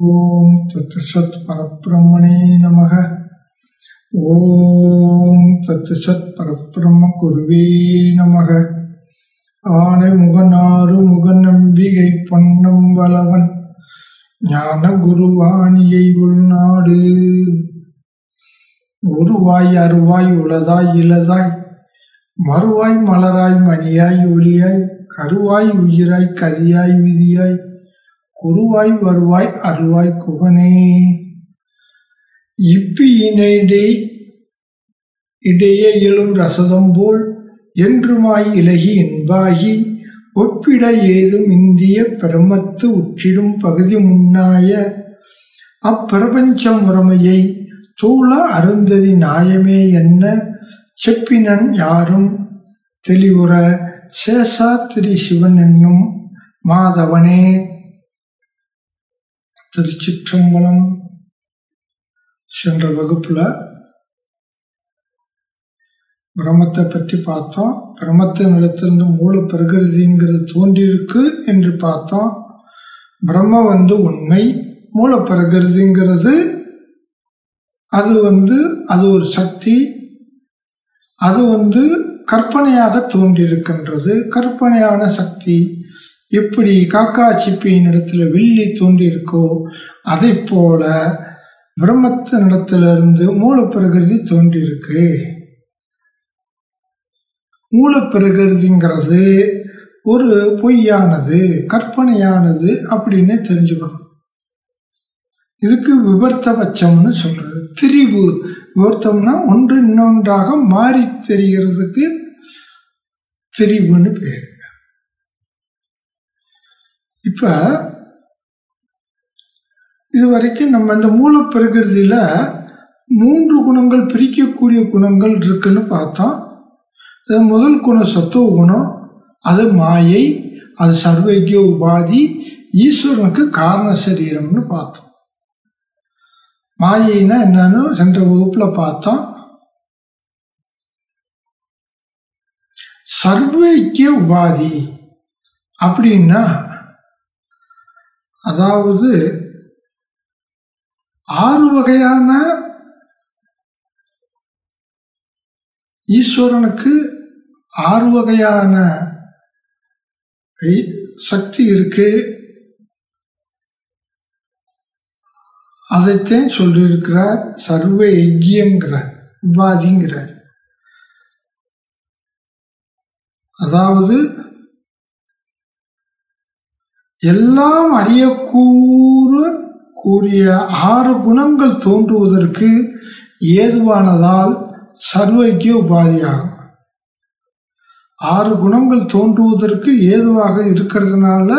ஓம் தத்து சத் பரபிரம்மணே நமக. ஓம் தத்துசத் பரபிரம்ம குருவே நமக. ஆனை முகனாறு முகநம்பிகை பொன்னம் வளவன். ஞான குருவாணியை உள்நாடு. உருவாய் அருவாய் உளதாய் இளதாய். மறுவாய் மலராய் மணியாய் ஒளியாய். கருவாய் உயிராய் கதியாய் விதியாய். குருவாய் வருவாய் அருவாய் குகனே. இப்பியினிடை இடையே எழும் ரசதம் போல் என்றுமாய் இலகி என்பாகி ஒப்பிட ஏதும் இந்திய பிரமத்து உற்றிடும் பகுதி முன்னாய அப்பிரபஞ்ச முறைமையை தூள அருந்ததி நாயமே என்ன செப்பினன் யாரும் தெளிவுற சேஷாத்திரி சிவன் என்னும் மாதவனே. திருச்சிற்றம்பலம் சென்ற வகுப்புல பிரம்மத்தை பற்றி பார்த்தோம். பிரம்மத்தின் இடத்திலிருந்து மூல பிரகிருதிங்கிறது தோன்றியிருக்கு என்று பார்த்தோம். பிரம்ம வந்து உண்மை மூல பிரகிருதிங்கிறது அது வந்து அது ஒரு சக்தி அது வந்து கற்பனையாக தோன்றியிருக்கின்றது. கற்பனையான சக்தி. எப்படி காக்கா சிப்பியின் இடத்துல வெள்ளி தோன்றியிருக்கோ அதை போல பிரம்மத்தின் இடத்திலிருந்து மூலப்பிரகிருதி தோன்றியிருக்கு. மூலப்பிரகிருதிங்கிறது ஒரு பொய்யானது கற்பனையானது அப்படின்னு தெரிஞ்சுக்கணும். இதுக்கு விபர்த்தபட்சம்னு சொல்றது. திரிவு. விபர்த்தம்னா ஒன்று இன்னொன்றாக மாறி தெரிகிறதுக்கு திரிவுன்னு பேர். இப்ப இது வரைக்கும் நம்ம இந்த மூலப்பிரகிருதியில மூன்று குணங்கள் பிரிக்கக்கூடிய குணங்கள் இருக்குன்னு பார்த்தோம். அது முதல் குணம் சத்துவ குணம் அது மாயை அது சர்வக்கிய உபாதி ஈஸ்வரனுக்கு காரண சரீரம்னு பார்த்தோம். மாயைனா என்னன்னு சென்ற வகுப்புல பார்த்தோம். சர்வக்கிய உபாதி அப்படின்னா அதாவது ஆறு வகையான ஈஸ்வரனுக்கு ஆறு வகையான சக்தி இருக்கு. அதைத்தான் சொல்லியிருக்கிறார் சர்வ யஜ்யங்கிறார் உபாதிங்கிறார். அதாவது எல்லாம் அறியக்கூற கூறிய ஆறு குணங்கள் தோன்றுவதற்கு ஏதுவானதால் சர்வைக்கிய உபாதியாகும். ஆறு குணங்கள் தோன்றுவதற்கு ஏதுவாக இருக்கிறதுனால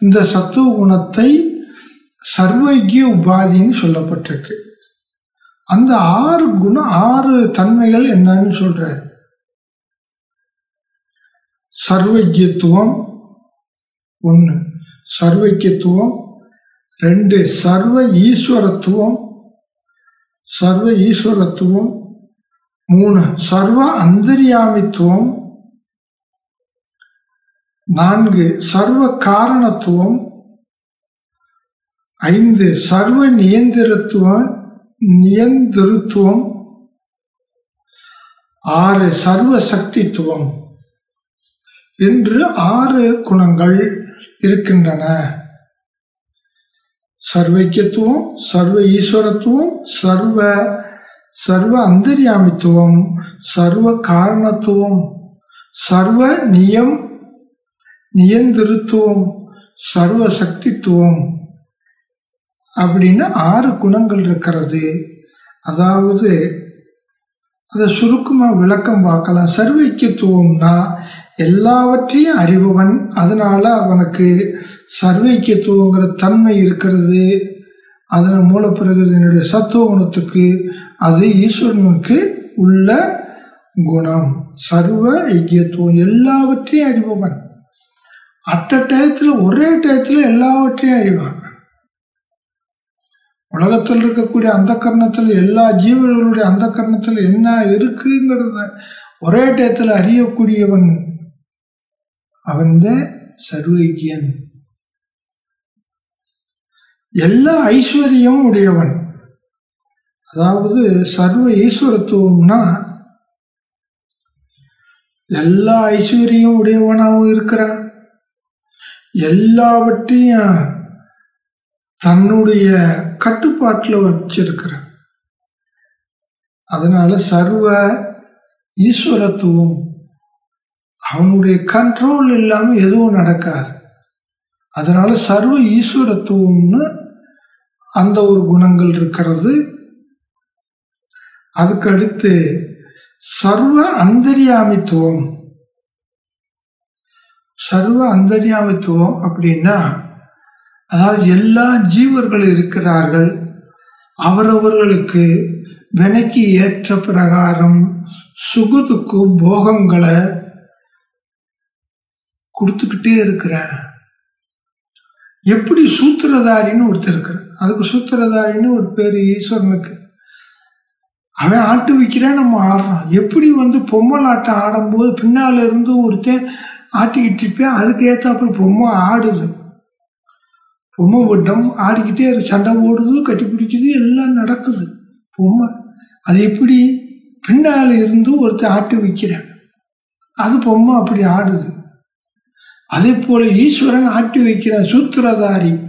இந்த சத்துவ குணத்தை சர்வைக்கிய உபாதின்னு சொல்லப்பட்டிருக்கு. அந்த ஆறு குணம் ஆறு தன்மைகள் என்னன்னு சொல்ற சர்வக்கியத்துவம் ஒன்று சர்வைக்கியத்துவம். ரெண்டு சர்வ ஈஸ்வரத்துவம். சர்வ ஈஸ்வரத்துவம். மூணு சர்வ அந்தரியாமித்துவம். நான்கு சர்வ காரணத்துவம். ஐந்து சர்வ நியந்திரத்துவம் நியந்திருத்துவம். ஆறு சர்வ சக்தித்துவம். என்று ஆறு குணங்கள். இருக்கின்றன. சர்வைக்கியத்துவம் சர்வ ஈஸ்வரத்துவம் சர்வ சர்வ அந்தரியாமித்துவம் சர்வ காரணத்துவம் சர்வ நியம் நியந்திருத்துவம் சர்வ சக்தித்துவம் அப்படின்னு ஆறு குணங்கள் இருக்கிறது. அதாவது அதை சுருக்கமாக விளக்கம் பார்க்கலாம். சர்வைக்கியத்துவம்னா எல்லாவற்றையும் அறிபவன். அதனால் அவனுக்கு சர்வைக்கியத்துவங்கிற தன்மை இருக்கிறது. அதன் என்னுடைய சத்துவ குணத்துக்கு அது ஈஸ்வரனுக்கு உள்ள குணம். சர்வ ஐக்கியத்துவம் எல்லாவற்றையும் அறிபவன். அட்ட டயத்தில் ஒரே டயத்தில் எல்லாவற்றையும் அறிவான். உலகத்தில் இருக்கக்கூடிய அந்த கர்ணத்தில் எல்லா ஜீவர்களுடைய அந்த கர்ணத்தில் என்ன இருக்குங்கிறத ஒரே டயத்தில் அறியக்கூடியவன் அவன் சர்வகியன். எல்லா ஐஸ்வர்யமும் உடையவன். அதாவது சர்வ ஈஸ்வரத்துவம்னா எல்லா ஐஸ்வர்யம் உடையவனாகவும் இருக்கிறான். எல்லாவற்றையும் தன்னுடைய கட்டுப்பாட்டில் வச்சிருக்கிறான் அதனால சர்வ ஈஸ்வரத்துவம் அவனுடைய கண்ட்ரோல் இல்லாமல் எதுவும் நடக்காது. அதனால சர்வ ஈஸ்வரத்துவம்னு அந்த ஒரு குணங்கள் இருக்கிறது. அதுக்கடுத்து சர்வ அந்தரியாமித்துவம். சர்வ அந்தரியாமித்துவம் அப்படின்னா அதாவது எல்லா ஜீவர்கள் இருக்கிறார்கள். அவரவர்களுக்கு வினைக்கு ஏற்ற பிரகாரம் சுகுதுக்கு போகங்களை கொடுத்துக்கிட்டே இருக்கிறேன் எப்படி சூத்திரதாரின்னு ஒருத்தர் இருக்கிறான் அதுக்கு சூத்திரதாரின்னு ஒரு பேர் ஈஸ்வரனுக்கு. அவன் ஆட்டு விற்கிறான் நம்ம ஆடுறோம். எப்படி வந்து பொம்மல் ஆட்டம் ஆடும்போது பின்னால் இருந்து ஒருத்தன் ஆட்டிக்கிட்டு இருப்பேன் அதுக்கு ஏற்றாப்புல பொம்மை ஆடுது. பொம்மை விட்டம் ஆடிக்கிட்டே அது சண்டை ஓடுது கட்டி பிடிக்குது எல்லாம் நடக்குது. பொம்மை. அது எப்படி? பின்னால் இருந்து ஒருத்தர் ஆட்டு விற்கிறான் அது பொம்மை அப்படி ஆடுது. அதே போல் ஈஸ்வரன் ஆட்டி வைக்கிறான் சூத்திரதாரி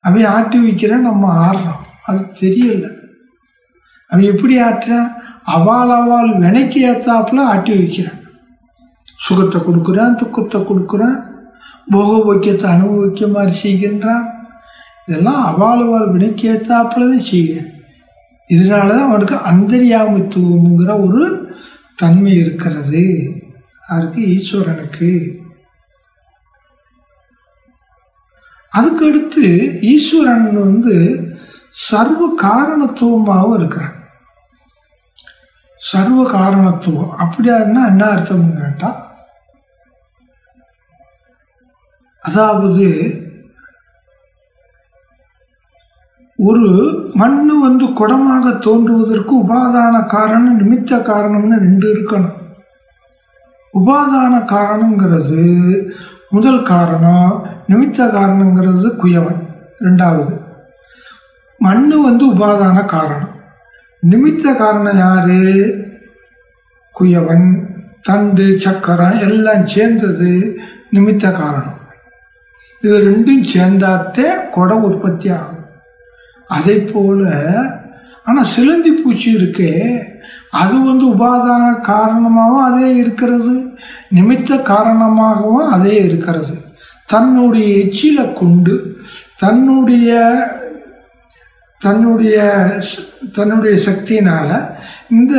அவன் ஆட்டி வைக்கிறான் நம்ம ஆடுறோம். அது தெரியல. அவன் எப்படி ஆட்டுறான்? அவால் அவால் வினைக்கு ஏத்தாப்புல ஆட்டி வைக்கிறான். சுகத்தை கொடுக்குறான் துக்கத்தை கொடுக்குறான். போகபோக்கியத்தை அனுபவிக்க மாதிரி செய்கின்றான். இதெல்லாம் அவாளுவால் அவால் செய்கிறேன் இதனால தான் அவனுக்கு அந்தரியாமித்துவம்ங்கிற ஒரு தன்மை இருக்கிறது. அதுக்கு ஈஸ்வரனுக்கு அதுக்கடுத்து ஈஸ்வரன் வந்து சர்வ காரணத்துவமாகவும் இருக்கிறான். சர்வ காரணத்துவம். அப்படியாதுன்னா என்ன அர்த்தம் கேட்டால் அதாவது ஒரு மண்ணு வந்து குடமாக தோன்றுவதற்கு உபாதான காரணம் நிமித்த காரணம்னு ரெண்டு இருக்கணும். உபாதான காரணங்கிறது முதல் காரணம் நிமித்த காரணங்கிறது குயவன் ரெண்டாவது. மண்ணு வந்து உபாதான காரணம். நிமித்த காரணம் யாரு? குயவன் தண்டு சக்கரம் எல்லாம் சேர்ந்தது நிமித்த காரணம். இது ரெண்டும் சேர்ந்தாத்தே கொடை உற்பத்தி ஆகும். அதே போல் ஆனால் சிலந்தி பூச்சி இருக்கே அது வந்து உபாதான காரணமாகவும் அதே இருக்கிறது. நிமித்த காரணமாகவும் அதே இருக்கிறது. தன்னுடைய எச்சில கொண்டு தன்னுடைய தன்னுடைய தன்னுடைய சக்தியினால் இந்த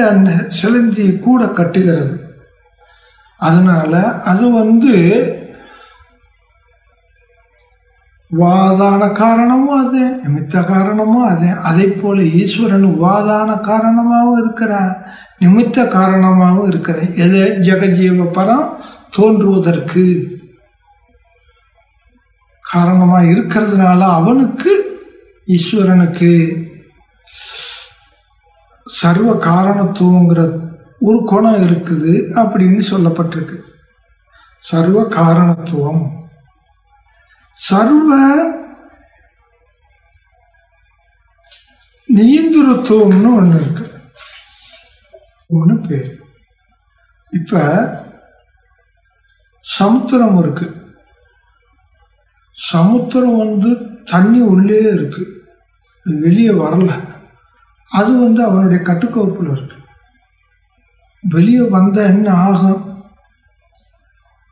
சிலந்தி கூட கட்டுகிறது. அதனால் அது வந்து வாதான காரணமும் அது நிமித்த காரணமும் அது. அதே போல ஈஸ்வரன் வாதான காரணமாகவும் இருக்கிறார் நிமித்த காரணமாகவும் இருக்கிறான் எது? ஜெகஜீவ பரம் தோன்றுவதற்கு. காரணமாக இருக்கிறதுனால அவனுக்கு ஈஸ்வரனுக்கு சர்வ காரணத்துவங்கிற ஒரு குணம் இருக்குது அப்படின்னு சொல்லப்பட்டிருக்கு. சர்வ காரணத்துவம். சர்வ நீந்துருத்துவம்னு ஒன்று இருக்கு. ஒன்று பேர். இப்போ சமுத்திரம் இருக்கு. சமுத்திரம் வந்து தண்ணி உள்ளே இருக்கு. அது வெளியே வரல. அது வந்து அவனுடைய கட்டுக்கோப்பில் இருக்கு. வெளியே வந்த என்ன ஆகும்?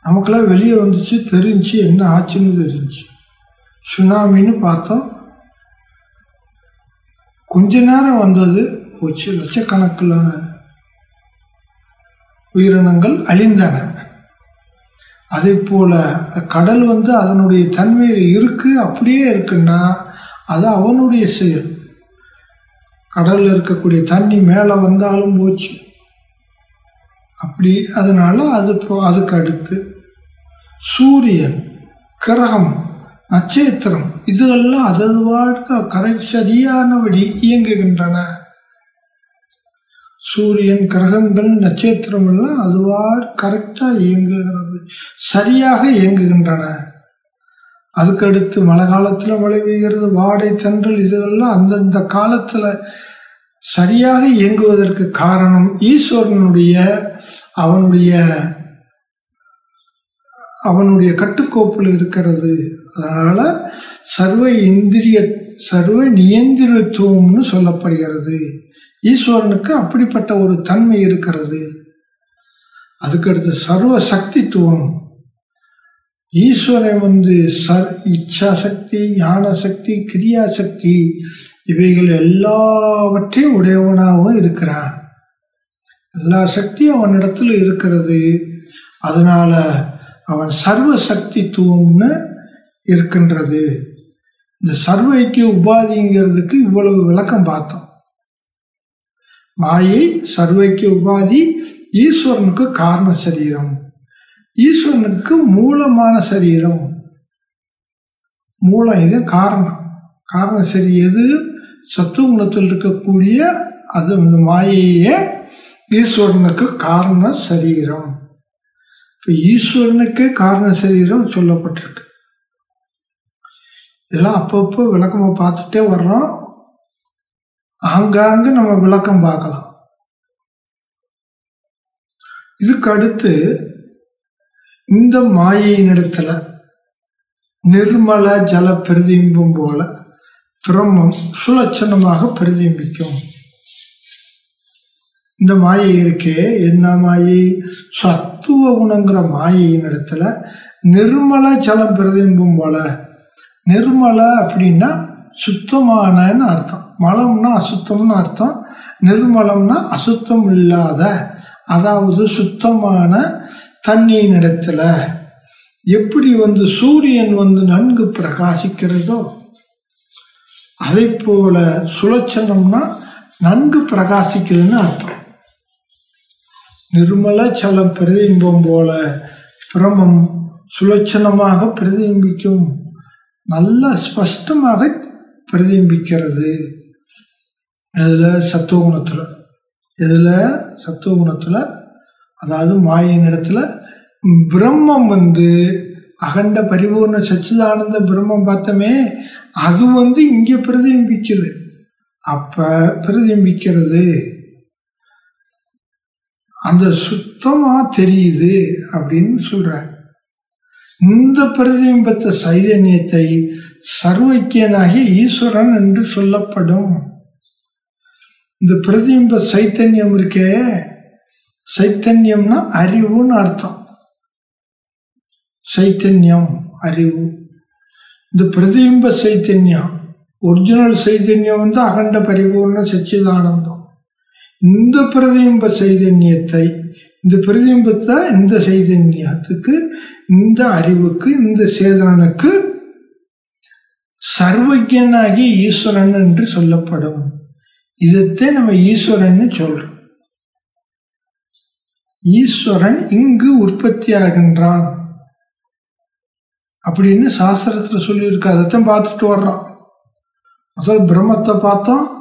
நமக்கெல்லாம் வெளியே வந்துச்சு தெரிஞ்சு என்ன ஆச்சுன்னு தெரிஞ்சு. சுனாமின்னு பார்த்தோம். கொஞ்ச நேரம் வந்தது போச்சு. லட்சக்கணக்கில் உயிரினங்கள் அழிந்தன. அதே போல் கடல் வந்து அதனுடைய தன்மையில் இருக்கு அப்படியே இருக்குன்னா அது அவனுடைய செயல். கடலில் இருக்கக்கூடிய தண்ணி மேலே வந்தாலும் போச்சு. அப்படி அதனால அது அதுக்கு அடுத்து சூரியன் கிரகம் நட்சத்திரம் இதுவெல்லாம் அதது வாழ்க்கை கரை சரியானபடி இயங்குகின்றன. சூரியன் கிரகங்கள் நட்சத்திரம் எல்லாம் அதுவா கரெக்டாக இயங்குகிறது சரியாக இயங்குகின்றன. அதுக்கடுத்து மழை காலத்தில் மழை பெய்கிறது வாடை தென்றல் இதெல்லாம் அந்தந்த காலத்தில் சரியாக இயங்குவதற்கு காரணம் ஈஸ்வரனுடைய அவனுடைய அவனுடைய கட்டுக்கோப்பில் இருக்கிறது. அதனால் சர்வ இந்திரிய சர்வ நியந்திரத்துவம்னு சொல்லப்படுகிறது. ஈஸ்வரனுக்கு அப்படிப்பட்ட ஒரு தன்மை இருக்கிறது. அதுக்கடுத்து சர்வ சக்தித்துவம். ஈஸ்வரன் வந்து சர் இச்சா சக்தி ஞான சக்தி கிரியா சக்தி இவைகள் எல்லாவற்றையும் உடையவனாகவும் இருக்கிறான். எல்லா சக்தியும் அவனிடத்தில் இருக்கிறது. அதனால அவன் சர்வ சக்தித்துவம்னு இருக்கின்றது. இந்த சர்வைக்கு உபாதிங்கிறதுக்கு இவ்வளவு விளக்கம் பார்த்தோம். மாயை சர்வைக்கு உபாதி ஈஸ்வரனுக்கு காரண சரீரம். ஈஸ்வரனுக்கு மூலமான சரீரம். மூலம் இது காரணம். காரணம் சரி எது? சத்துவகுணத்தில் இருக்கக்கூடிய அது இந்த மாயையே ஈஸ்வரனுக்கு காரண சரீரம். இப்போ ஈஸ்வரனுக்கு காரண சரீரம் சொல்லப்பட்டிருக்கு. இதெல்லாம் அப்பப்போ விளக்கமாக பார்த்துட்டே வர்றோம். ஆங்காங்கு நம்ம விளக்கம் பார்க்கலாம். இதுக்கு அடுத்து இந்த மாயையினிடத்துல நிர்மல ஜல பிரதிபிம்பம் போல பிரம்மம் சுலட்சணமாக பிரதிபிக்கும் இந்த மாயை இருக்கே என்ன மாயை? சத்துவ குணங்கிற மாயையின் இடத்துல நிர்மல ஜலம் பிரதிபிம்பம் போல. நிர்மல அப்படின்னா சுத்தமானன்னு அர்த்தம். மலம்னா அசுத்தம்னு அர்த்தம். நிர்மலம்னா அசுத்தம் இல்லாத அதாவது சுத்தமான தண்ணியின் இடத்துல. எப்படி வந்து சூரியன் வந்து நன்கு பிரகாசிக்கிறதோ அதை போல சுலட்சணம்னா நன்கு பிரகாசிக்குதுன்னு அர்த்தம். நிர்மல சல பிரதிபிம்பம் போல பிரமம் சுலட்சணமாக பிரதிபிம்பிக்கும். நல்ல ஸ்பஷ்டமாக பிரதிபிம்பிக்கிறது. இதில் சத்துவகுணத்தில். இதில் சத்துவகுணத்தில். அதாவது மாயின் இடத்துல பிரம்மம் வந்து அகண்ட பரிபூர்ண சச்சிதானந்த பிரம்மம் பார்த்தோமே அது வந்து இங்கே பிரதிபிக்குது அப்போ பிரதிபிக்கிறது அந்த சுத்தமாக தெரியுது அப்படின்னு சொல்கிறார் இந்த பிரதிபிம்பத்த சைதன்யத்தை சர்வக்கியனாகிய ஈஸ்வரன் என்று சொல்லப்படும். இந்த பிரதிபிம்ப சைத்தன்யம் இருக்கே. சைத்தன்யம்னா அறிவுன்னு அர்த்தம். சைத்தன்யம் அறிவு. இந்த பிரதிபிம்ப சைத்தன்யம் ஒரிஜினல் சைதன்யம் வந்து அகண்ட பரிபூர்ண சச்சிதானந்தம். இந்த பிரதிபிம்ப சைதன்யத்தை இந்த பிரதிபிம்பத்தை இந்த சைதன்யத்துக்கு இந்த அறிவுக்கு இந்த சேதனனுக்கு சர்வஜனாகி ஈஸ்வரன் என்று சொல்லப்படும். இதைத்தான் நம்ம ஈஸ்வரன் சொல்றோம். ஈஸ்வரன் இங்கு உற்பத்தி ஆகின்றான். அப்படின்னு சாஸ்திரத்தில் சொல்லியிருக்கு. அதைத்தான் பார்த்துட்டு வர்றோம். முதல் பிரம்மத்தை பார்த்தோம்.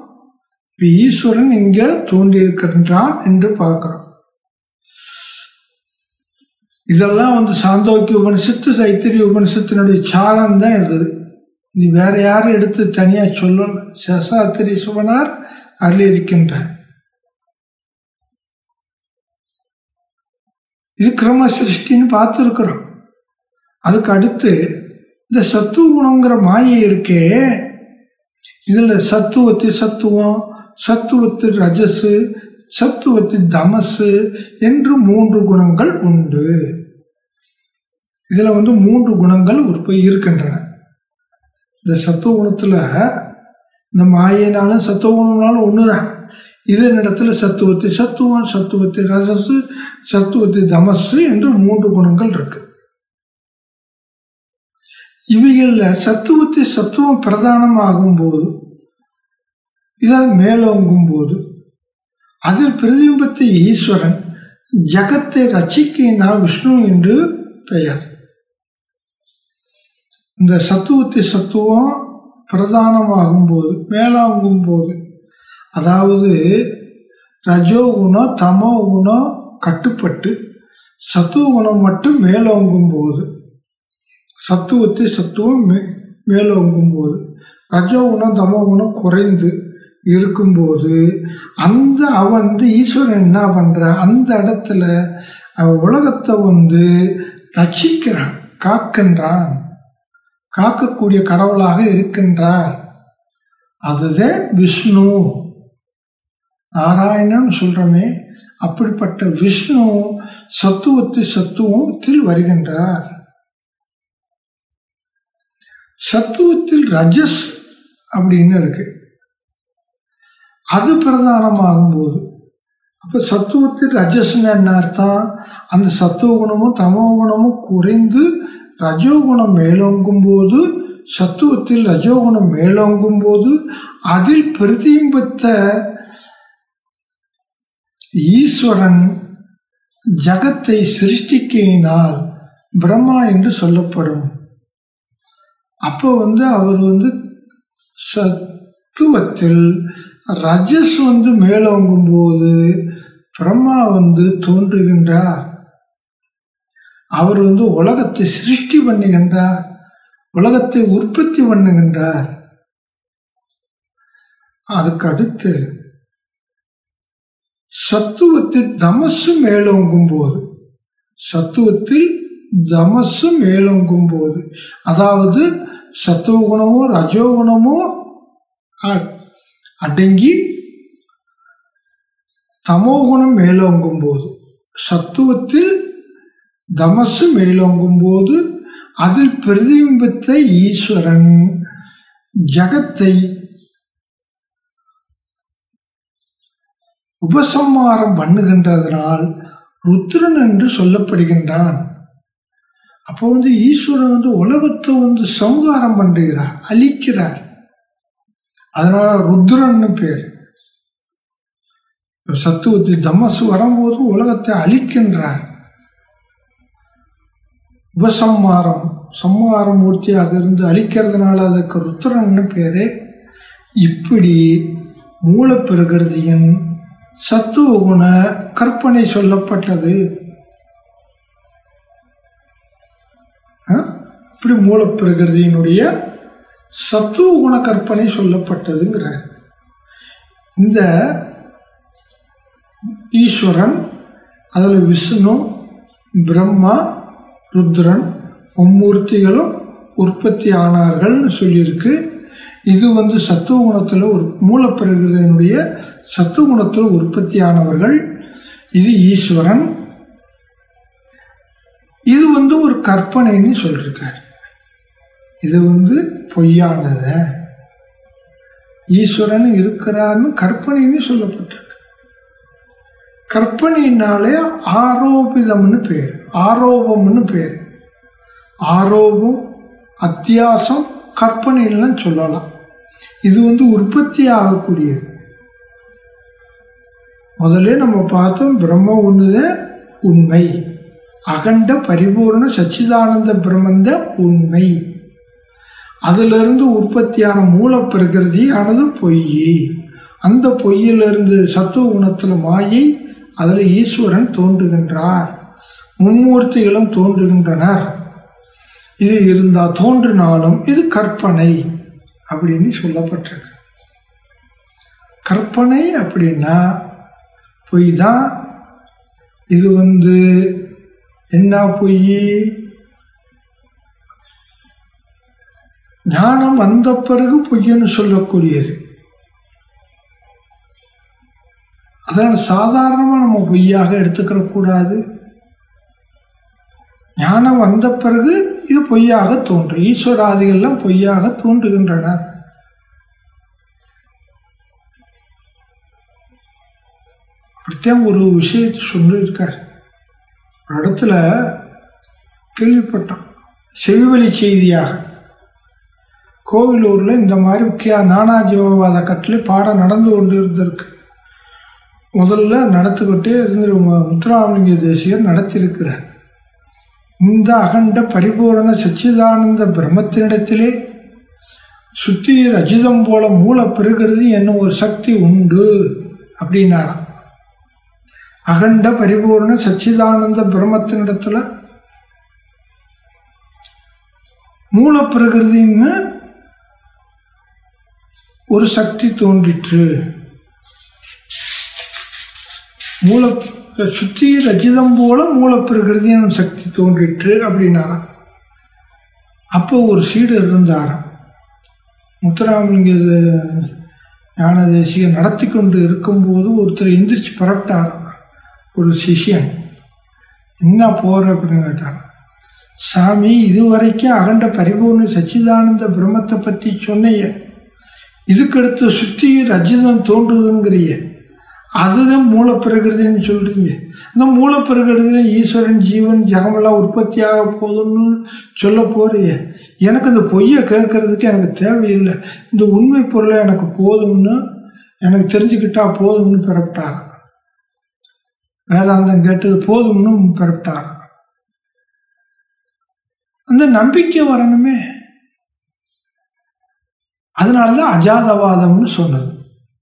இப்போ ஈஸ்வரன் இங்கே தோன்றியிருக்கின்றான் என்று பார்க்குறோம். இதெல்லாம் வந்து சாந்தோக்கிய உபனிஷத்து சைத்திரிய உபனிஷத்தினுடைய சாரம் தான் இருந்தது நீ வேற யாரும் எடுத்து தனியாக சொல்லணும். சேஷாத்திரி சுவனார் அருளியிருக்கின்றார். இது கிரம சிருஷ்டின்னு பார்த்துருக்குறோம். அதுக்கு அடுத்து இந்த சத்துவ குணங்கிற மாயை இருக்கே இதில் சத்துவத்தை சத்துவம் சத்துவத்து ரஜசு சத்துவத்து தமசு என்று மூன்று குணங்கள் உண்டு. இதில் வந்து மூன்று குணங்கள் உற்பத்தி இருக்கின்றன. இந்த சத்துவ குணத்தில் இந்த மாயினாலும் சத்துவ குணம்னாலும் ஒன்று தான் இதனிடத்துல சத்துவத்தை சத்துவம் சத்துவத்தை ரசசு சத்துவத்தை தமசு என்று மூன்று குணங்கள் இருக்கு. இவைகளில் சத்துவத்தை சத்துவம் பிரதானமாகும் போது இதால் மேலோங்கும் போது அதில் பிரதிபிம்பித்த ஈஸ்வரன் ஜகத்தை ரச்சிக்கினா விஷ்ணு என்று பெயர். இந்த சத்துவத்தை சத்துவம் பிரதானமாகும் போது மேலாங்கும் போது அதாவது ரஜோ குணம் தமோ குணம் கட்டுப்பட்டு சத்துவ குணம் மட்டும் மேலோங்கும் போது சத்துவத்தை சத்துவம் மே மேலோங்கும் போது ரஜோகுணம் தமோகுணம் குறைந்து இருக்கும்போது அந்த அவன் வந்து ஈஸ்வரன் என்ன பண்ணுறான் அந்த இடத்துல உலகத்தை வந்து ரட்சிக்கிறான் காக்கின்றான். காக்கக்கூடிய கடவுளாக இருக்கின்றார். அதுதான் விஷ்ணு. நாராயணன் சொல்கிறோமே அப்படிப்பட்ட விஷ்ணு சத்துவத்தை சத்துவத்தில் வருகின்றார். சத்துவத்தில் ரஜஸ் அப்படின்னு இருக்குது அது பிரதானமாகும் போது அப்போ சத்துவத்தில் ரஜஸ்ன்னு என்ன அர்த்தம்? அந்த சத்துவ குணமும் தமோ குணமும் குறைந்து ரஜோகுணம் மேலோங்கும் போது சத்துவத்தில் ரஜோகுணம் மேலோங்கும் போது அதில் பிரதிபித்த ஈஸ்வரன் ஜகத்தை சிருஷ்டிக்கையினால் பிரம்மா என்று சொல்லப்படும். அப்போ வந்து அவர் வந்து சத்துவத்தில் ரஜஸ் வந்து மேலோங்கும் போது பிரம்மா வந்து தோன்றுகின்றார். அவர் வந்து உலகத்தை சிருஷ்டி பண்ணுகின்றார் உலகத்தை உற்பத்தி பண்ணுகின்றார். அதுக்கு அடுத்து சத்துவத்தில் தமசு மேலோங்கும் போது சத்துவத்தில் தமசு மேலோங்கும் போது அதாவது சத்துவ குணமோ ரஜோகுணமோ அடங்கி தமோகுணம் மேலோங்கும் போது சத்துவத்தில் தமசு மேலோங்கும் போது அதில் பிரதிபிம்பத்த ஈஸ்வரன் ஜகத்தை உபசம்மாரம் பண்ணுகின்றதனால் ருத்ரன் என்று சொல்லப்படுகின்றான். அப்போ வந்து ஈஸ்வரன் வந்து உலகத்தை வந்து சம்ஹாரம் பண்ணுகிறார் அழிக்கிறார். அதனால ருத்ரன்னு பேர். சத்துவத்தை தமசு வரும்போது உலகத்தை அழிக்கின்றார். உபசம்மாரம் சம்மார மூர்த்தியாக இருந்து அழிக்கிறதுனால அதுக்கு ருத்ரன்னு பேரு. இப்படி மூலப்பிரகிருதியின் சத்துவ குண கற்பனை சொல்லப்பட்டது. இப்படி மூலப்பிரகிருதியினுடைய சத்துவ குண கற்பனை சொல்லப்பட்டதுங்கிறார் இந்த ஈஸ்வரன் அதில் விஷ்ணு பிரம்மா ருத்ரன் மும்மூர்த்திகளும் உற்பத்தி ஆனார்கள்னு சொல்லியிருக்கு. இது வந்து சத்துவ குணத்தில் ஒரு மூலப்பிரகிருதனுடைய சத்துவ குணத்தில் உற்பத்தி ஆனவர்கள். இது ஈஸ்வரன். இது வந்து ஒரு கற்பனைன்னு சொல்லியிருக்கார். இது வந்து பொய்யானத. ஈஸ்வரன் இருக்கிறார்னு கற்பனைன்னு சொல்லப்பட்டிருக்கு. கற்பனையினாலே ஆரோபிதம்னு பேர் ஆரோபம்னு பேர். ஆரோபம் அத்தியாசம் கற்பனைலாம் சொல்லலாம். இது வந்து உற்பத்தி ஆகக்கூடியது. முதல்ல நம்ம பார்த்தோம் பிரம்ம ஒன்றுதான் உண்மை. அகண்ட பரிபூர்ண சச்சிதானந்த பிரம்மந்த உண்மை. அதிலிருந்து உற்பத்தியான மூல ஆனது பொய். அந்த பொய்யிலிருந்து சத்துவ குணத்தில் மாயி அதில் ஈஸ்வரன் தோன்றுகின்றார். மும்மூர்த்திகளும் தோன்றுகின்றனர். இது இருந்தால் தோன்றினாலும் இது கற்பனை அப்படின்னு சொல்லப்பட்டிருக்கு. கற்பனை அப்படின்னா பொய் தான் இது வந்து என்ன பொய்? ஞானம் வந்த பிறகு பொய்யன்னு சொல்லக்கூடியது. அதனால் சாதாரணமாக நம்ம பொய்யாக எடுத்துக்கிற கூடாது. ஞானம் வந்த பிறகு இது பொய்யாக தோன்றும். ஈஸ்வராதிகள்லாம் பொய்யாக தோன்றுகின்றனர் அப்படித்தான் ஒரு விஷயத்தை சொல்லியிருக்கார். ஒரு இடத்துல கேள்விப்பட்டோம். செவிவழி செய்தியாக. கோவிலூரில் இந்த மாதிரி முக்கிய நானாஜீவவாத கட்டிலே பாடம் நடந்து கொண்டு இருந்திருக்கு முதல்ல நடத்துக்கிட்டே இருந்து முத்துராமலிங்க தேசியர் நடத்தியிருக்கிறார். இந்த அகண்ட பரிபூரண சச்சிதானந்த பிரம்மத்தினிடத்திலே சுத்தியர் அஜிதம் போல மூல பெறுகிறது என்னும் ஒரு சக்தி உண்டு அப்படின்னாராம். அகண்ட பரிபூர்ண சச்சிதானந்த பிரம்மத்தினிடத்தில் மூலப்பிரகிருதின்னு ஒரு சக்தி தோன்றிற்று. மூல சுத்தி ரஜிதம் போல மூலப்பிரகிருதின்னு சக்தி தோன்றிற்று அப்படின்னாராம். அப்போ ஒரு சீடு இருந்தாராம். முத்துராமலிங்க ஞான தேசிய நடத்தி கொண்டு இருக்கும்போது ஒருத்தர் எந்திரிச்சு புறப்பட்டார் ஒரு சிஷியன். என்ன போகிற அப்படின்னு கேட்டார் சாமி இதுவரைக்கும் அகண்ட பரிபூர்ண சச்சிதானந்த பிரம்மத்தை பற்றி சொன்னைய. இதுக்கடுத்து சுத்தி ரஜிதம் தோன்றுதுங்கிறிய. அதுதான் மூலப்பிரகிருதின்னு சொல்கிறீங்க இந்த மூலப்பிரகிருதியில் ஈஸ்வரன் ஜீவன் ஜெகமெல்லாம் உற்பத்தியாக போதும்னு சொல்ல போறிய. எனக்கு இந்த பொய்யை கேட்கறதுக்கு எனக்கு தேவையில்லை. இந்த உண்மை பொருளை எனக்கு போதும்னு எனக்கு தெரிஞ்சுக்கிட்டா போதும்னு பிறப்பிட்டார். வேதாந்தம் கேட்டது போதும்னு பிறப்பிட்டார். அந்த நம்பிக்கை வரணுமே. அதனால தான் அஜாதவாதம்னு சொன்னது.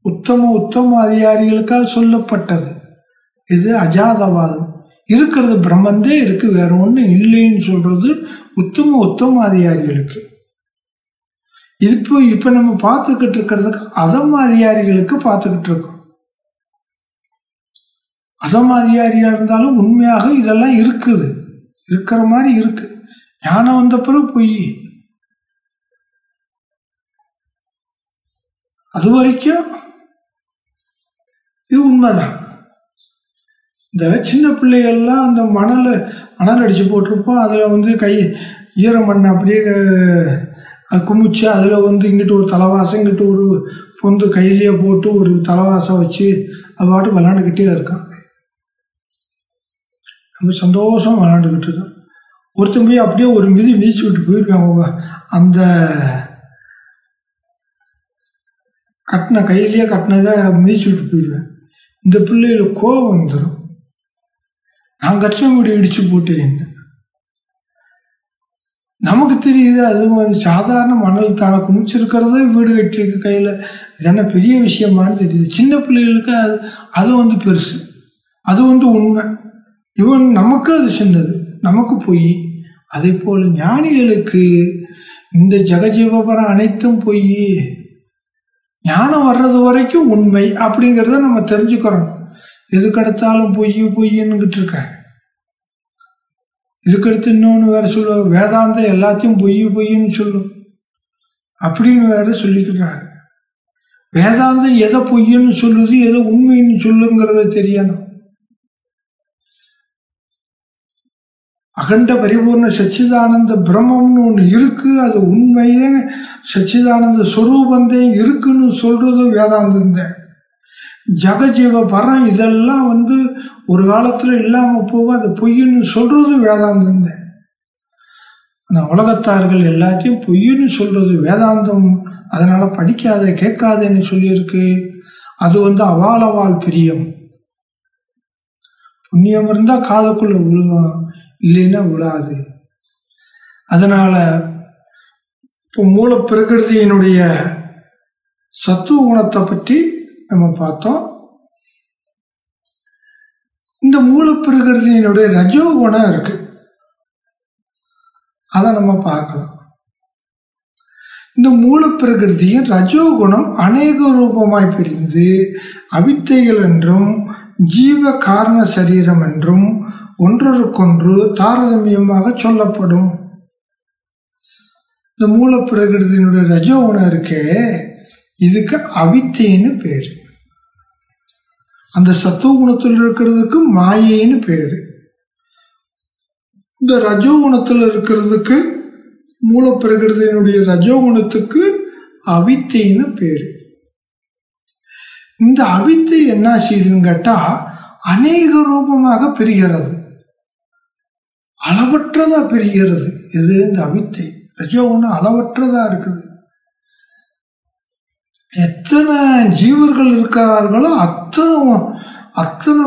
உத்தம உத்தம அதிகாரிகளுக்காக சொல்லப்பட்டது. இது அஜாதவாதம். இருக்கிறது பிரம்மந்தே இருக்கு வேற ஒன்றும் இல்லைன்னு சொல்றது உத்தம உத்தம அதிகாரிகளுக்கு. இப்போ இப்போ நம்ம பார்த்துக்கிட்டு இருக்கிறதுக்கு அதம் அதிகாரிகளுக்கு பார்த்துக்கிட்டு இருக்கோம். அதம் அதிகாரியா இருந்தாலும் உண்மையாக இதெல்லாம் இருக்குது. இருக்கிற மாதிரி இருக்கு. ஞானம் வந்த பிறகு பொய். அது வரைக்கும் இது உண்மைதான். இந்த சின்ன பிள்ளைகள்லாம் அந்த மணல் மணல் அடித்து போட்டிருப்போம். அதில் வந்து கை ஈரம் மண் அப்படியே அது குமிச்சு அதில் வந்து இங்கிட்டு ஒரு தலைவாசம் இங்கிட்டு ஒரு பொந்து கையிலேயே போட்டு ஒரு தலைவாசம் வச்சு அது பாட்டு விளாண்டுக்கிட்டே இருக்கான். ரொம்ப சந்தோஷமாக விளாண்டுக்கிட்டு இருக்கான். ஒருத்தன் போய் அப்படியே ஒரு மிதி மிதிச்சு விட்டு போயிருக்காங்க அந்த கட்டின கையிலேயே கட்டினதை மிதிச்சு விட்டு போயிடுவேன். இந்த பிள்ளையில கோபம் வந்துடும் நான் கட்டின வீடு இடிச்சு போட்டேன் நமக்கு தெரியுது அது மாதிரி சாதாரண மணல் தானே குமிச்சிருக்கிறத வீடு கட்டியிருக்கு கையில்? இது என்ன பெரிய விஷயமானு தெரியுது. சின்ன பிள்ளைகளுக்கு அது அது வந்து பெருசு. அது வந்து உண்மை. இவன் நமக்கு அது சின்னது. நமக்கு பொய். அதே போல் ஞானிகளுக்கு இந்த ஜெகஜீவபரம் அனைத்தும் பொய். ஞானம் வர்றது வரைக்கும் உண்மை அப்படிங்கிறத நம்ம தெரிஞ்சுக்கிறோம் எதுக்கெடுத்தாலும் பொய் பொய்ன்னுக்கிட்டு இருக்கேன் இதுக்கடுத்து இன்னொன்று வேற சொல்லுவாங்க வேதாந்தம் எல்லாத்தையும் பொய் பொய்ன்னு சொல்லும். அப்படின்னு வேற சொல்லிக்கிறாங்க வேதாந்தம் எதை பொய்ன்னு சொல்லுது எதை உண்மைன்னு சொல்லுங்கிறத தெரியணும். அகண்ட பரிபூர்ண சச்சிதானந்த பிரம்மம்னு ஒன்று இருக்குது அது உண்மையே சச்சிதானந்த ஸ்வரூபந்தே இருக்குன்னு சொல்கிறது வேதாந்தம் தான். ஜெகஜீவ பரம் இதெல்லாம் வந்து ஒரு காலத்தில் இல்லாமல் போக அது பொய்ன்னு சொல்கிறது வேதாந்தம் அந்த உலகத்தார்கள் எல்லாத்தையும் பொய்ன்னு சொல்கிறது வேதாந்தம். அதனால் படிக்காத கேட்காதேன்னு சொல்லியிருக்கு. அது வந்து அவாலவால் பிரியம். புண்ணியம் இருந்தால் காதுக்குள்ள விழுகும் இல்லைன்னா விடாது அதனால இப்போ மூல பிரகிருதியினுடைய சத்துவ குணத்தை பற்றி நம்ம பார்த்தோம். இந்த மூலப்பிரகிருதியினுடைய ரஜோ குணம் இருக்கு. அதை நம்ம பார்க்கலாம். இந்த மூலப்பிரகிருதியின் ரஜோகுணம் அநேக ரூபமாய் பிரிந்து அவித்தைகள் என்றும் ஜீவ காரண சரீரம் என்றும் ஒன்றொருக்கொன்று தாரதமியமாக சொல்லப்படும். இந்த மூலப்பிரகிருதியினுடைய ரஜோகுணம் இருக்கே இதுக்கு அவித்தைன்னு பேர். அந்த சத்துவகுணத்தில் இருக்கிறதுக்கு மாயைன்னு பேர். இந்த ரஜோகுணத்தில் இருக்கிறதுக்கு மூலப்பிரகிருதியினுடைய ரஜோகுணத்துக்கு அவித்தைன்னு பேர். இந்த அவித்தை என்ன செய்யுதுன்னு கேட்டா அநேக ரூபமாக பிரிகிறது. அளவற்றதா பிரிகிறது. இது இந்த அவித்தை. ரஜோகுணம் அளவற்றதா இருக்குது. எத்தனை ஜீவர்கள் இருக்கிறார்களோ அத்தனை அத்தனை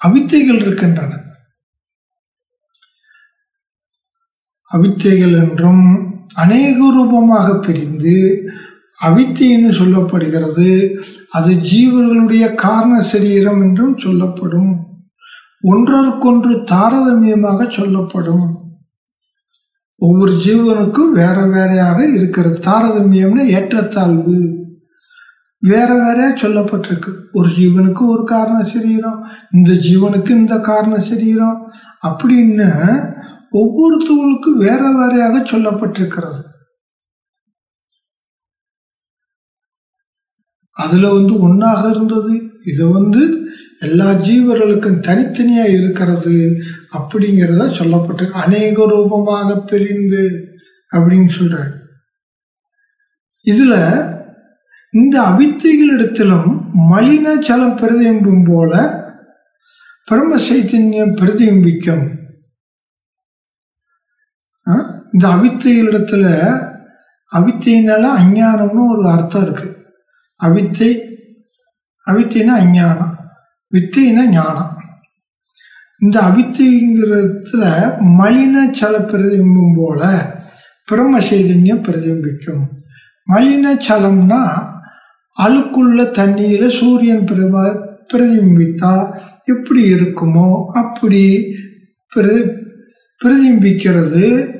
அவித்தைகள் இருக்கின்றன. அவித்தைகள் என்றும் அநேக ரூபமாக பிரிந்து அவித்தின்னு சொல்லப்படுகிறது. அது ஜீவர்களுடைய காரண சரீரம் என்றும் சொல்லப்படும். ஒன்றற்கொன்று தாரதமியமாக சொல்லப்படும். ஒவ்வொரு ஜீவனுக்கும் வேற வேறையாக இருக்கிறது தாரதமியம்னு ஏற்றத்தாழ்வு. வேற வேறையா சொல்லப்பட்டிருக்கு. ஒரு ஜீவனுக்கு ஒரு காரணம் சரீரம் இந்த ஜீவனுக்கு இந்த காரணம் சரீரம் அப்படின்னு ஒவ்வொருத்தவங்களுக்கும் வேற வேறையாக சொல்லப்பட்டிருக்கிறது. அதில் வந்து ஒன்றாக இருந்தது. இது வந்து எல்லா ஜீவர்களுக்கும் தனித்தனியாக இருக்கிறது அப்படிங்கிறத சொல்லப்பட்டு அநேக ரூபமாக பிரிந்து அப்படின்னு சொல்கிறார் இதில் இந்த அவித்தைகளிடத்திலும் மலின சலம் பிரதிபிம்பும் போல பிரம்ம சைத்தன்யம் பிரதிபிம்பிக்கும். ஆ? இந்த அவித்தைகளிடத்துல அவித்தைனால அஞ்ஞானம்னு ஒரு அர்த்தம் இருக்குது அவித்தை அவித்தைனா அஞ்ஞானம் வித்தைனா ஞானம். இந்த அவித்தைங்கிறதுல மலின சல பிரதிபிம்பம் போல பிரம்ம சைதன்யம் பிரதிபிம்பிக்கும். மலின சலம்னா அழுக்குள்ள தண்ணியில் சூரியன் பிரப பிரதிபிம்பித்தா எப்படி இருக்குமோ அப்படி பிரதி பிரதிபிம்பிக்கிறது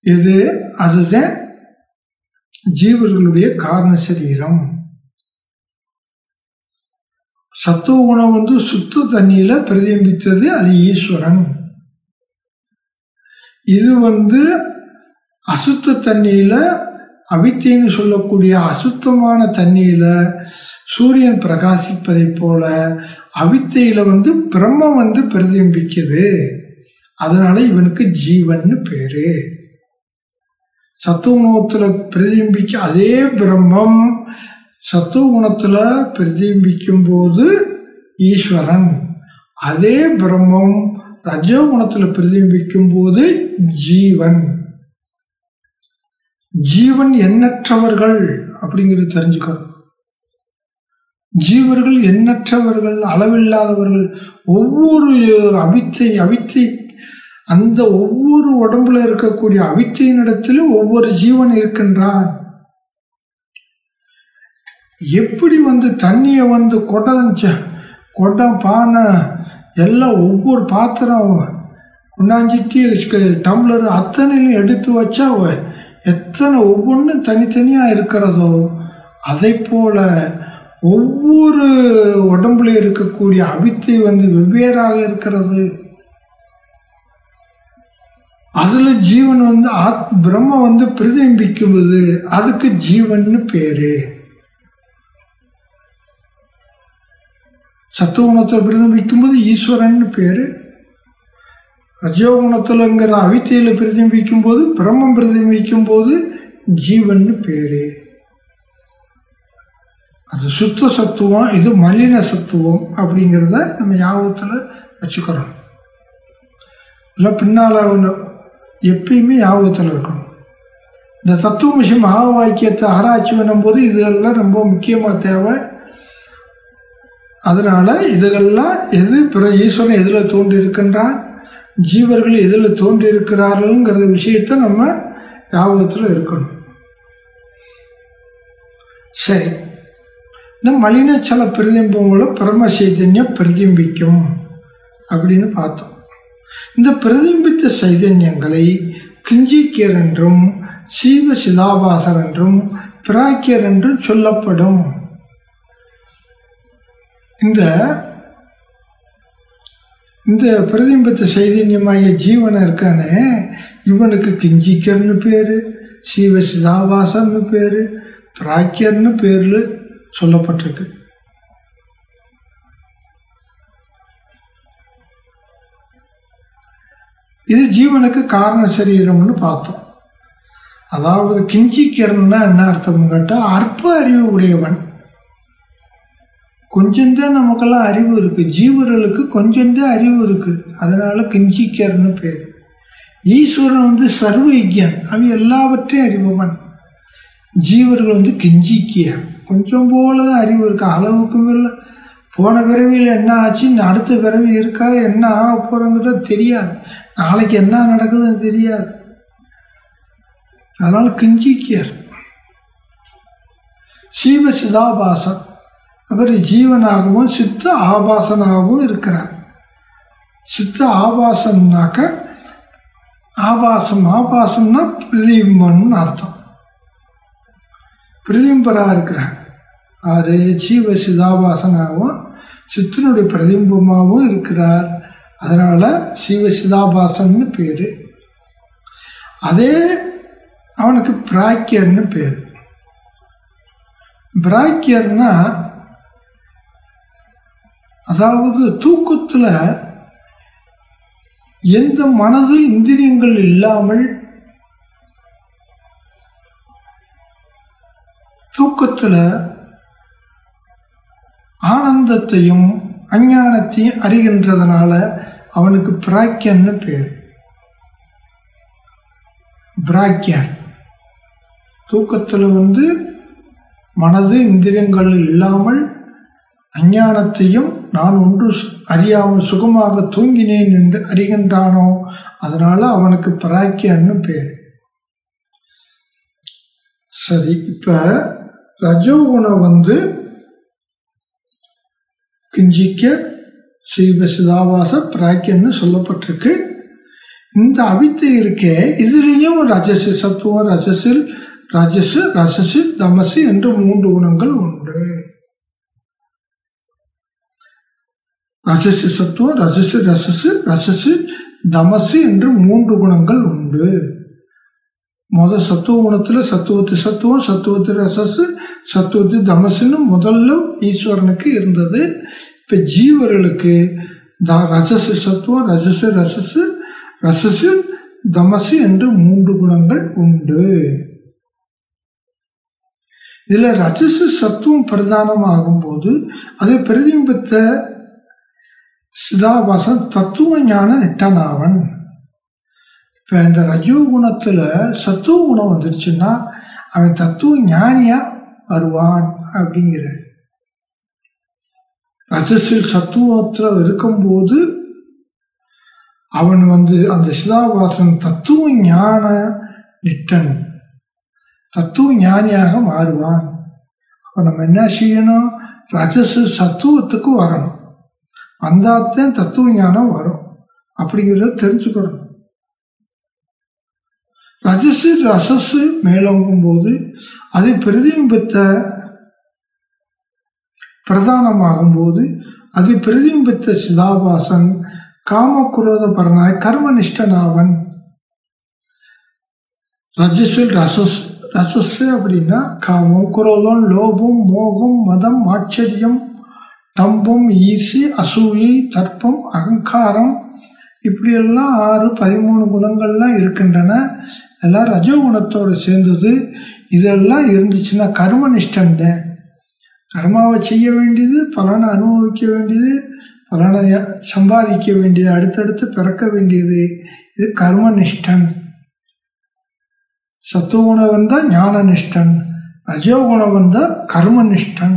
எது? அதுதான் ஜீவர்களுடைய காரண சரீரம். சத்துவ குணம் வந்து சுத்த தண்ணியில் பிரதிபித்தது அது ஈஸ்வரன். இது வந்து அசுத்த தண்ணியில் அவித்தைன்னு சொல்லக்கூடிய அசுத்தமான தண்ணியில் சூரியன் பிரகாசிப்பதைப் போல அவித்தையில் வந்து பிரம்மம் வந்து பிரதிபிக்குது அதனால இவனுக்கு ஜீவன்னு பேரு. சத்துவ குணத்துல பிரதிபிம்பிக்க அதே பிரம்மம் சத்துவ குணத்துல பிரதிபிம்பிக்கும் போது ஈஸ்வரன். அதே பிரம்மம் ரஜோ குணத்தில் பிரதிபிம்பிக்கும் போது ஜீவன். ஜீவன் எண்ணற்றவர்கள் அப்படிங்கிறது தெரிஞ்சுக்கணும். ஜீவர்கள் எண்ணற்றவர்கள் அளவில்லாதவர்கள் ஒவ்வொரு அவித்தை அவித்தை அந்த ஒவ்வொரு உடம்புல இருக்கக்கூடிய அவித்தையினிடத்திலும் ஒவ்வொரு ஜீவன் இருக்கின்றான். எப்படி வந்து தண்ணியை வந்து குடம் ச- பானை எல்லாம் ஒவ்வொரு பாத்திரம் கொண்டாஞ்சிட்டு டம்ளர் அத்தனையும் எடுத்து வச்சா எத்தனை ஒவ்வொன்றும் தனித்தனியாக இருக்கிறதோ அதை போல் ஒவ்வொரு உடம்புல இருக்கக்கூடிய அவித்தை வந்து வெவ்வேறாக இருக்கிறது. அதில் ஜீவன் வந்து ஆத் பிரம்ம வந்து பிரதிபிக்குவது அதுக்கு ஜீவன்னு பேரு. சத்துவகுணத்தில் பிரதிபிக்கும்போது ஈஸ்வரன் பேர். ரஜோகுணத்தில்ங்கிற அவித்தியில் பிரதிபிக்கும் போது பிரம்மம் பிரதிபிக்கும் போது ஜீவன்னு பேர். அது சுத்த சத்துவம் இது மலின சத்துவம் அப்படிங்கிறத நம்ம ஞாபகத்தில் வச்சுக்கிறோம். இல்லை பின்னால் ஒன்று எப்பயுமே ஞாபகத்தில் இருக்கணும். இந்த தத்துவமிஷி மகா வாக்கியத்தை ஆராய்ச்சி பண்ணும்போது இதெல்லாம் ரொம்ப முக்கியமாக தேவை. அதனால இதுகள்லாம் எது பிற ஈஸ்வரன் எதில் தோன்றி இருக்கின்றான் ஜீவர்கள் எதில் தோன்றி இருக்கிறார்கள்ங்கிற விஷயத்தை நம்ம ஞாபகத்தில் இருக்கணும். சரி. இந்த மலினச்சல பிரதிபிம்பங்களை பரம சைதன்யம் பிரதிபிக்கும் அப்படின்னு பார்த்தோம். இந்த பிரதிபித்த சைதன்யங்களை கிஞ்சிக்கியர் என்றும் சீவ சிதாபாசர் என்றும் பிராக்கியர் என்றும் சொல்லப்படும். இந்த இந்த பிரதிபித்த சைதன்யமாகிய ஜீவனை இருக்கானே இவனுக்கு கிஞ்சிக்கர்னு பேர் சீவ சிதாபாசர்னு பேர் பிராக்கியர்னு பேரில் சொல்லப்பட்டிருக்கு. இது ஜீவனுக்கு காரண சரீரம்னு பார்த்தோம். அதாவது கிஞ்சிக்கிறன்னா என்ன அர்த்தம்னு கேட்டால் அற்ப அறிவு உடையவன். கொஞ்சந்தான் நமக்கெல்லாம் அறிவு இருக்குது ஜீவர்களுக்கு கொஞ்சந்தே அறிவு இருக்குது அதனால் கிஞ்சிக்கர்னு பேர். ஈஸ்வரன் வந்து சர்வ அவன் எல்லாவற்றையும் அறிபவன். ஜீவர்கள் வந்து கிஞ்சிக்கியர் கொஞ்சம் போல தான் அறிவு இருக்கு. அளவுக்கும் இல்லை. போன பிறவியில் என்ன ஆச்சு? அடுத்த பிறவி இருக்கா? என்ன ஆக போகிறோங்கிறத தெரியாது. நாளைக்கு என்ன நடக்குதுன்னு தெரியாது. அதனால் கிஞ்சிக்கியர். சீவ சிதாபாசன் அவர் ஜீவனாகவும் சித்த ஆபாசனாகவும் இருக்கிறார். சித்த ஆபாசம்னாக்க ஆபாசம் ஆபாசம்னா பிரதிபிம்பம்னு அர்த்தம். பிரதிம்பராக இருக்கிறார். ஆறு ஜீவ சிதாபாசனாகவும் சித்தனுடைய பிரதிபிம்பமாகவும் இருக்கிறார். அதனால் சீவ சிதாபாசன்னு பேர். அதே அவனுக்கு பிராக்கியர்னு பேர். பிராக்கியர்னா அதாவது தூக்கத்தில் எந்த மனது இந்திரியங்கள் இல்லாமல் தூக்கத்தில் ஆனந்தத்தையும் அஞ்ஞானத்தையும் அறிகின்றதுனால அவனுக்கு பிராக்கியன்னு பேர். பிராக்கியன். தூக்கத்தில் வந்து மனது இந்திரியங்கள் இல்லாமல் அஞ்ஞானத்தையும் நான் ஒன்று அறியாமல் சுகமாக தூங்கினேன் என்று அறிகின்றானோ? அதனால அவனுக்கு பிராக்கியன்னு பேர். சரி இப்ப ரஜோகுணம் வந்து கிஞ்சிக்க சைவ சிதாவாச பிராக்கியன்னு சொல்லப்பட்டிருக்கு. இந்த அவித்தை இருக்கே இதுலேயும் ரஜசு சத்துவ ரஜசில் ரஜசு ரசசு தமசு என்று மூன்று குணங்கள் உண்டு. ரசசு சத்துவம் ரஜசு ரசசு ரசசு தமசு என்று மூன்று குணங்கள் உண்டு. முத சத்துவ குணத்தில் சத்துவத்து சத்துவம் சத்துவத்து ரசசு சத்துவத்து தமசுன்னு முதல்ல ஈஸ்வரனுக்கு இருந்தது. இப்போ ஜீவர்களுக்கு த ரசசு சத்துவம் ரஜசு ரசசு ரசசு தமசு என்று மூன்று குணங்கள் உண்டு. இதில் ரஜசு சத்துவம் பிரதானமாகும் போது அதை பிரதிபித்த சிதாபாசன் தத்துவ ஞான நிட்டனாவன். இப்போ இந்த ரஜோ குணத்தில் சத்துவ குணம் வந்துடுச்சுன்னா அவன் தத்துவ ஞானியா வருவான் அப்படிங்கிற ரஜசில் சத்துவத்தில் இருக்கும்போது அவன் வந்து அந்த சிதாபாசன் தத்துவ ஞான நிட்டன் தத்துவ ஞானியாக மாறுவான். அப்போ நம்ம என்ன செய்யணும்? ரஜசு சத்துவத்துக்கு வரணும். வந்தாத்தான் தத்துவ ஞானம் வரும். அப்படிங்கிறத தெரிஞ்சுக்கணும். ரஜசு ரசசு மேலோங்கும் போது அது பிரதிபிம்பத்த பிரதானமாகும் போது அது பிரதிபிம்பித்த சிதாபாசன் காமக்குரோத பரனாய் கர்மனிஷ்டனாவன் ரஜசில் ரசஸ் ரசஸ் அப்படின்னா காமம் குரோதம் லோபம் மோகம் மதம் ஆச்சரியம் டம்பம் ஈசி அசூயி தர்ப்பம் அகங்காரம் இப்படியெல்லாம் ஆறு பதிமூணு குணங்கள்லாம் இருக்கின்றன. எல்லாம் ரஜோகுணத்தோடு சேர்ந்தது. இதெல்லாம் இருந்துச்சுன்னா கர்மனிஷ்டன் கர்மாவை செய்ய வேண்டியது பலனை அனுபவிக்க வேண்டியது பலனை சம்பாதிக்க வேண்டியது அடுத்தடுத்து பிறக்க வேண்டியது. இது கர்மனிஷ்டன் சத்துவகுணம் வந்தால் ஞான நிஷ்டன் ரஜோகுணம் வந்தால் கர்மனிஷ்டன்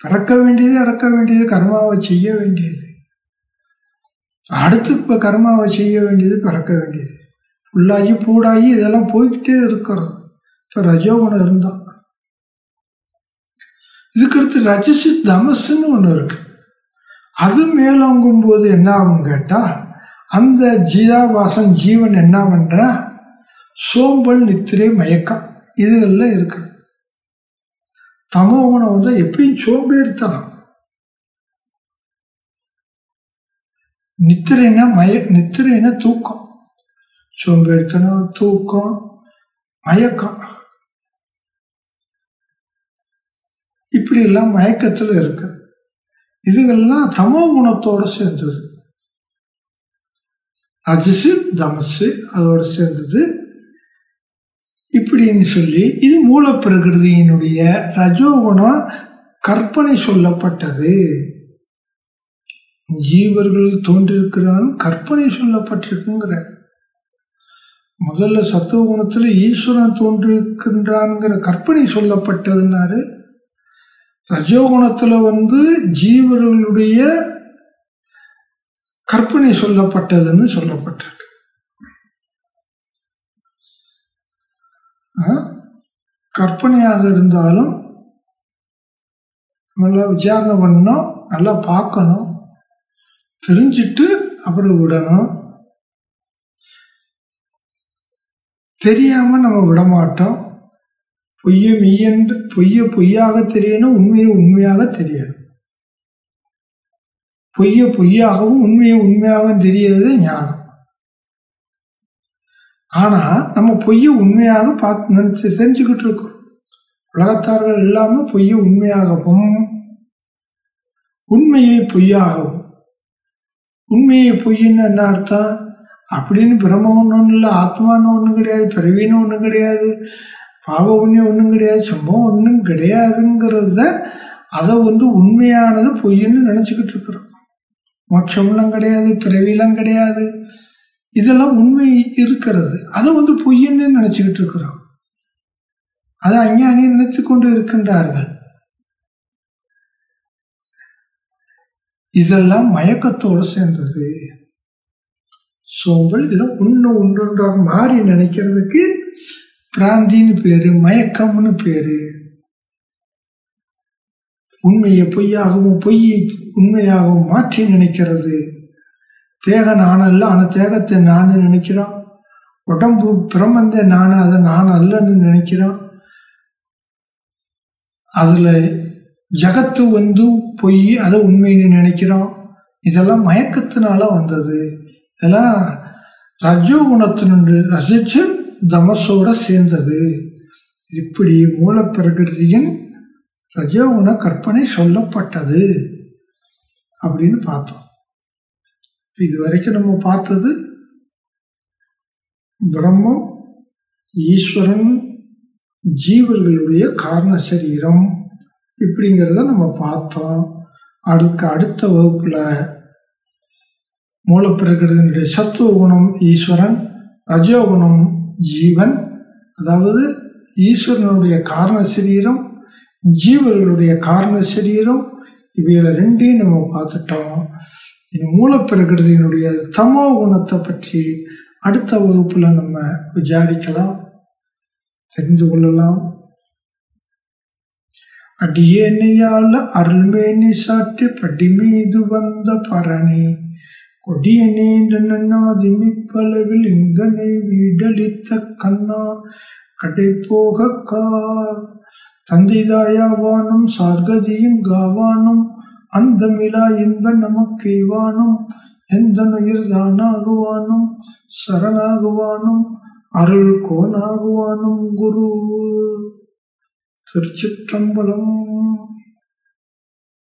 பறக்க வேண்டியது இறக்க வேண்டியது கர்மாவை செய்ய வேண்டியது. அடுத்து இப்போ கர்மாவை செய்ய வேண்டியது பிறக்க வேண்டியது. புல்லாகி பூடாகி இதெல்லாம் போய்கிட்டே இருக்கிறது இப்போ ரஜோகுணம் இருந்தால் இதுக்கடுத்து ரஜசி தமசுன்னு ஒன்று இருக்கு. அது மேலோங்கும் போது என்ன ஆகும் கேட்டால் அந்த ஜீதாவாசன் ஜீவன் என்ன பண்ற? சோம்பல் நித்திரை மயக்கம் இதுகளில் இருக்கு. தமோ குணம் வந்து எப்பயும் சோம்பேறித்தனம். நித்திரைனா மய நித்திரைனா தூக்கம். சோம்பேறித்தனம் தூக்கம் மயக்கம். இப்படி எல்லாம் மயக்கத்தில் இருக்கு. இதுகள்லாம் தமோ குணத்தோட சேர்ந்தது. அஜிசு தமசு அதோட சேர்ந்தது. இப்படின்னு சொல்லி இது மூலப்பிரகிருதியினுடைய ரஜோகுணம் கற்பனை சொல்லப்பட்டது. ஜீவர்கள் தோன்றிருக்கிறான் கற்பனை சொல்லப்பட்டிருக்குங்கிற முதல்ல சத்துவ குணத்தில் ஈஸ்வரன் தோன்றிருக்கின்றான்ங்கிற கற்பனை சொல்லப்பட்டதுனாரு ரஜோகுணத்தில் வந்து ஜீவர்களுடைய கற்பனை சொல்லப்பட்டதுன்னு சொல்லப்பட்டிருக்கு. கற்பனையாக இருந்தாலும் நல்லா விசாரணை பண்ணணும் நல்லா பார்க்கணும். தெரிஞ்சிட்டு அப்புறம் விடணும். தெரியாமல் நம்ம விடமாட்டோம். பொய்யை மெய்யென்று பொய்யை பொய்யாக தெரியணும் உண்மையை உண்மையாக தெரியணும். பொய்யை பொய்யாகவும் உண்மையை உண்மையாகவும் தெரியறது ஞானம். ஆனா நம்ம பொய்ய உண்மையாக பார்த்து நினைச்சு செஞ்சுக்கிட்டு இருக்கோம் உலகத்தார்கள் இல்லாம பொய்ய உண்மையாகவும் உண்மையை பொய்யாகவும். உண்மையை பொய்ன்னு என்ன அர்த்தம்? அப்படின்னு பிரம்ம ஒன்றும் இல்லை ஆத்மான்னு ஒன்றும் கிடையாது பிறவின்னு ஒன்றும் கிடையாது பாவ புண்ணியம் ஒன்றும் கிடையாது சம்பவம் ஒன்றும் கிடையாதுங்கிறத அதை வந்து உண்மையானது பொய்ன்னு நினச்சிக்கிட்டு இருக்கிறோம். மோட்சம்லாம் கிடையாது பிறவிலாம் கிடையாது. இதெல்லாம் உண்மை இருக்கிறது. அதை வந்து பொய்ன்னு நினச்சிக்கிட்டு இருக்கிறோம். அதை அஞ்ஞானி நினைத்து கொண்டு இருக்கின்றார்கள். இதெல்லாம் மயக்கத்தோடு சேர்ந்தது. சோம்பல் இதெல்லாம் ஒன்று ஒன்றொன்றாக மாறி நினைக்கிறதுக்கு பிராந்தின்னு பேரு மயக்கம்னு பேரு. உண்மையை பொய்யாகவும் பொய்யை உண்மையாகவும் மாற்றி நினைக்கிறது. தேக அல்ல ஆனால் தேகத்தை நான் நினைக்கிறோம். உடம்பு பிரம்மந்தே நான் அதை நான் அல்லன்னு நினைக்கிறோம். அதில் ஜகத்து வந்து பொய் அதை உண்மைன்னு நினைக்கிறோம். இதெல்லாம் மயக்கத்தினால வந்தது. இதெல்லாம் ரஜோகுணத்தினுடைய ரசிச்சு தமசோட சேர்ந்தது. இப்படி மூல பிரகிருதியின் ரஜோகுண கற்பனை சொல்லப்பட்டது அப்படின்னு பார்த்தோம். இது வரைக்கும் நம்ம பார்த்தது பிரம்மம் ஈஸ்வரன் ஜீவர்களுடைய காரண சரீரம். இப்படிங்கிறத நம்ம பார்த்தோம். அடுக்க அடுத்த வகுப்புல மூலப்பிரகிருதனுடைய சத்துவ குணம் ஈஸ்வரன் ரஜோகுணம் ஜீவன். அதாவது ஈஸ்வரனுடைய காரண சரீரம் ஜீவர்களுடைய காரண சரீரம் இவைகளை ரெண்டையும் நம்ம பார்த்துட்டோம். மூலப்பிரகிருதியினுடைய தமோ குணத்தை பற்றி அடுத்த வகுப்புல நம்ம விசாரிக்கலாம் தெரிந்து கொள்ளலாம். அடியேனையால அருள்மேனி சாற்றி படி மீது வந்த பரணி கொடிய நன்னாதிமிப்பளவில் இங்கனை வீடளித்த கண்ணா கடை போக கார் தந்தைதாயாவானும் சார்கதியும் காவானும் அந்த மிலா இன்ப நமக்கேவானும் எந்த உயிர் தானாகுவானும் சரணாகுவானும் அருள் கோனாகுவானும் குரு. திருச்சிற்றம்பலம்